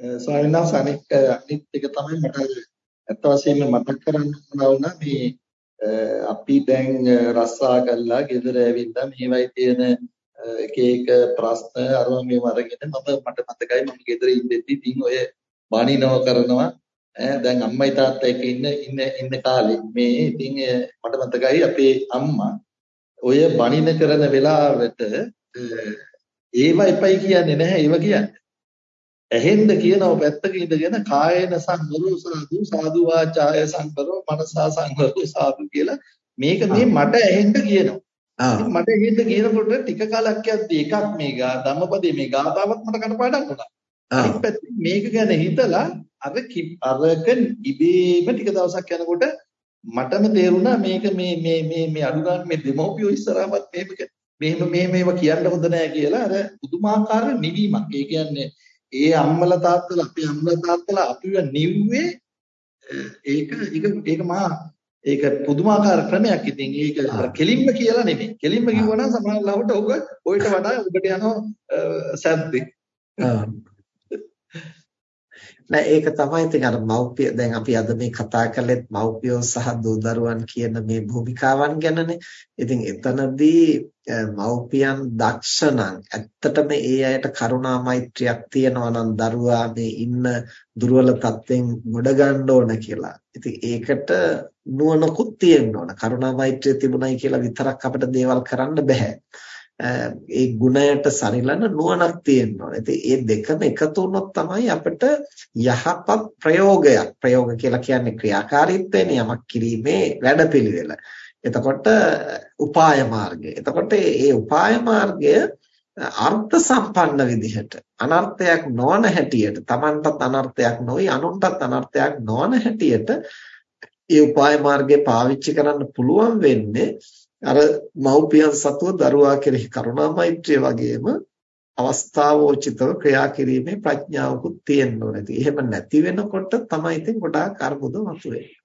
ස්වාමීන් වහන්සේ අනිත් අනිත් එක තමයි මට අත්ත වශයෙන්ම මතක් කරන්න වුණා මේ අපි දැන් රස්සා කළා ගෙදර ඇවිල්ලා මේවයි තියෙන එක එක ප්‍රශ්න අරම මේව අරගෙන මම මට මතකයි මම ගෙදර ඉඳෙද්දි ඉතින් ඔය බණිනව කරනවා. ඈ දැන් අම්මයි තාත්තා එක්ක ඉන්න ඉන්න ඉන්න කාලේ. මේ ඉතින් මට මතකයි අපේ අම්මා ඔය බණින කරන වෙලාවට ඒව එපයි කියන්නේ නැහැ ඒව කියන්නේ. ඇහෙන්න කියනව පැත්තක ඉඳගෙන කායන සංවරෝ සාදු සාදු වාචාය සංවරෝ මනසා සංවරෝ සාදු කියලා මේක මේ මට ඇහෙන්න කියනවා. මට ඇහෙන්න කියනකොට ටික කාලයක් යද්දී එකක් මේ ගා ධම්මපදයේ මේ ගාතාවක් මට කනපාඩම් වුණා. මේක ගැන හිතලා අර අරක ඉබේම ටික දවසක් යනකොට මටම තේරුණා මේක මේ මේ මේ මේ ගන්න මේ දෙමෝපියෝ ඉස්සරහවත් මේක මෙහෙම මෙහෙම ඒවා කියන්න හොඳ නෑ කියලා අර පුදුමාකාර නිවීමක්. ඒ කියන්නේ ඒ අම්මලා තාත්තලා අපේ අම්මලා තාත්තලා අපිව නිව්වේ ඒක ඒක ඒක මහා ඒක පුදුමාකාර ක්‍රමයක් ඉතින්. ඒක කෙලින්ම කියලා නෙමෙයි. කෙලින්ම කිව්වනම් සමහර ලාවට ඔබ ඔයිට වඩා ඔබට යනවා සද්දේ. නෑ ඒක තමයි ඉතින් අර මව්පිය දැන් අපි අද මේ කතා කළෙත් මව්පියෝ සහ දූ දරුවන් කියන මේ භූමිකාවන් ගැනනේ. ඉතින් එතනදී මව්පියන් දක්ෂ නම් ඇත්තටම ඒ අයට කරුණා මෛත්‍රියක් තියෙනවා නම් දරුවා මේ ඉන්න දුර්වල තත්ත්වෙන් ගොඩ ගන්න ඕන කියලා. ඉතින් ඒකට නුවණකුත් තියෙන්න ඕන. කරුණා මෛත්‍රිය තිබුණයි කියලා විතරක් අපිට දේවල් කරන්න බෑ. ඒ ගුණයට සරිලන නුවණක් තියෙන්න ඕනේ. ඉතින් මේ දෙකම එකතු වුණොත් තමයි අපිට යහපත් ප්‍රයෝගයක්. ප්‍රයෝග කියලා කියන්නේ ක්‍රියාකාරීත්වයෙන් යමක් කිරීමේ වැඩපිළිවෙල. එතකොට උපාය මාර්ගය. එතකොට මේ උපාය මාර්ගය අර්ථ සම්පන්න විදිහට අනර්ථයක් නොවන හැටියට Tamanටත් අනර්ථයක් නොයි අනුන්ටත් අනර්ථයක් නොවන හැටියට ඒ උපාය මාර්ගය පාවිච්චි කරන්න පුළුවන් වෙන්නේ අර මව්පියන් සතුව දරුවා කෙරෙහි කරුණා මෛත්‍රිය වගේම අවස්ථාවෝචිතව ක්‍රියා කිරීමේ ප්‍රඥාවකුත් තියෙන්න ඕනේ. ඉතින් එහෙම නැති වෙනකොට තමයි ඉතින් ගොඩාක් අර්බුද මතුවෙන්නේ.